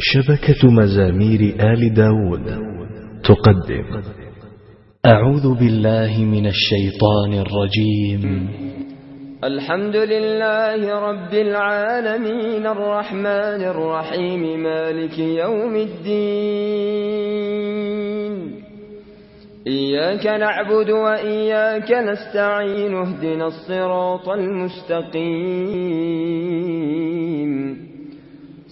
شبكة مزامير آل داود تقدم. أعوذ بالله من الشيطان الرجيم. الحمد لله رب العالمين الرحمن الرحيم مالك يوم الدين. إياك نعبد وإياك نستعين اهدنا الصراط المستقيم.